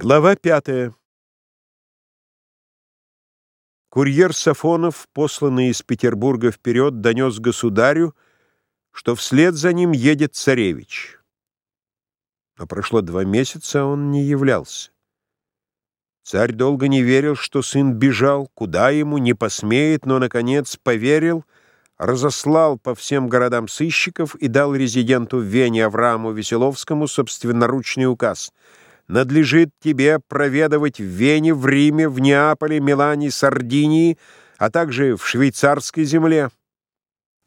Глава пятая. Курьер Сафонов, посланный из Петербурга вперед, донес государю, что вслед за ним едет царевич. Но прошло два месяца, а он не являлся. Царь долго не верил, что сын бежал, куда ему, не посмеет, но, наконец, поверил, разослал по всем городам сыщиков и дал резиденту в Вене Аврааму Веселовскому собственноручный указ — надлежит тебе проведывать в Вене, в Риме, в Неаполе, Милане, Сардинии, а также в швейцарской земле.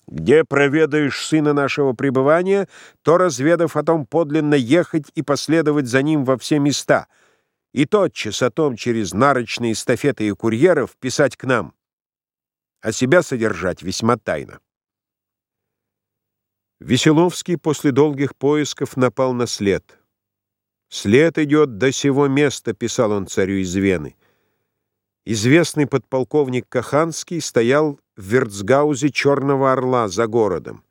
Где проведаешь сына нашего пребывания, то, разведав о том, подлинно ехать и последовать за ним во все места, и тотчас о том через нарочные эстафеты и курьеров писать к нам, а себя содержать весьма тайно. Веселовский после долгих поисков напал на след — «След идет до сего места», — писал он царю из Вены. Известный подполковник Каханский стоял в Вертсгаузе Черного Орла за городом.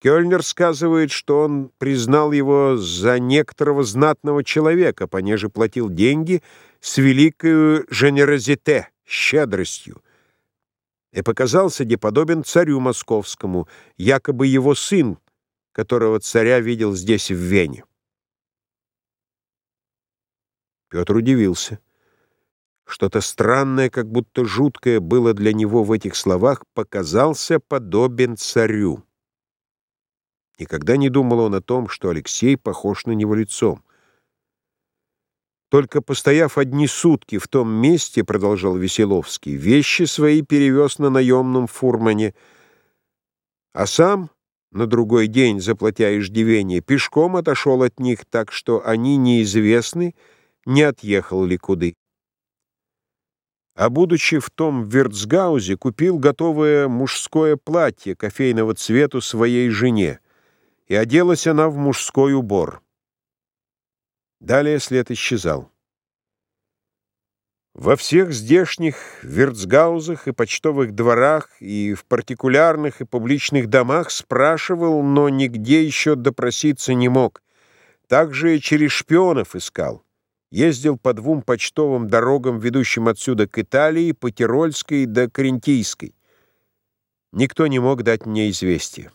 Кёльнер сказывает, что он признал его за некоторого знатного человека, понеже платил деньги с великою женерозите, щедростью, и показался неподобен царю московскому, якобы его сын, которого царя видел здесь в Вене. Петр удивился. Что-то странное, как будто жуткое было для него в этих словах, показался подобен царю. Никогда не думал он о том, что Алексей похож на него лицом. Только постояв одни сутки в том месте, продолжал Веселовский, вещи свои перевез на наемном фурмане, а сам на другой день, заплатя иждивение, пешком отошел от них, так что они неизвестны, не отъехал ли куды. А будучи в том Вертсгаузе, купил готовое мужское платье кофейного цвету своей жене, и оделась она в мужской убор. Далее след исчезал. Во всех здешних вертсгаузах и почтовых дворах и в партикулярных и публичных домах спрашивал, но нигде еще допроситься не мог. Также через шпионов искал ездил по двум почтовым дорогам, ведущим отсюда к Италии, по Тирольской до Карентийской. Никто не мог дать мне известия.